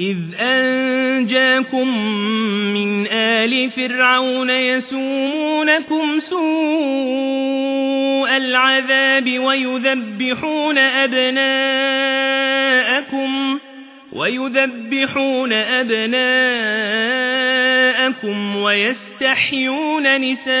إذ أنجاكم من آل فرعون يسومونكم سوء العذاب ويذبحون أبناءكم ويذبحون أبناءكم ويستحيون نساءكم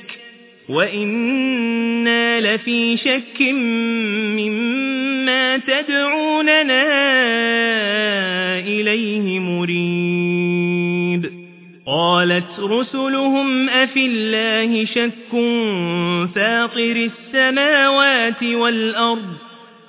وإنا لفي شك مما تدعوننا إليه مريب قالت رسلهم أفي الله شك فاطر السماوات والأرض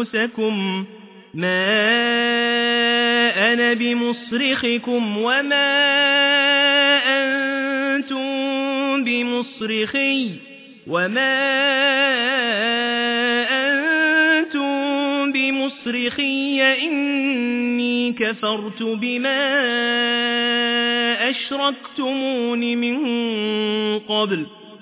أنفسكم ما أنا بمصرخكم وما أنتم بمصرخي وما أنتم بمصرخي إني كفرت بما أشركتمون من قبل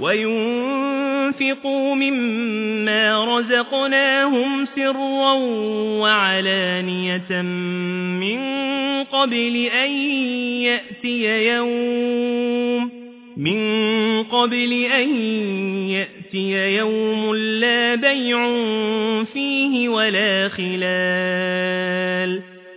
وينفقوا مما رزقناهم سرا وعلانية من قبل أن يأتي يوم من قبل أن يأتي يوم لا بيع فيه ولا خلال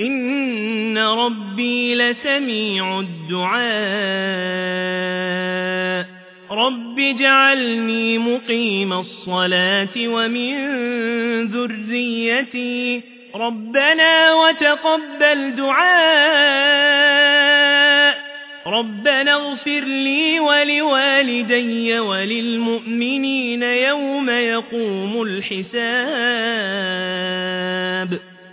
إن ربي لسميع الدعاء رب اجعلني مقيم الصلاة ومن ذريتي ربنا وتقبل دعاء ربنا اغفر لي ولوالدي وللمؤمنين يوم يقوم الحساب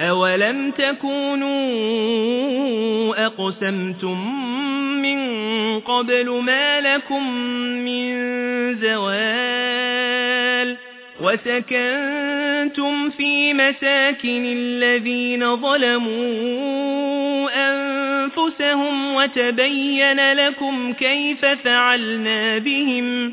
أولم تكونوا أقسمتم من قبل ما لكم من زوال وسكنتم في مساكن الذين ظلموا أنفسهم وتبين لكم كيف فعلنا بهم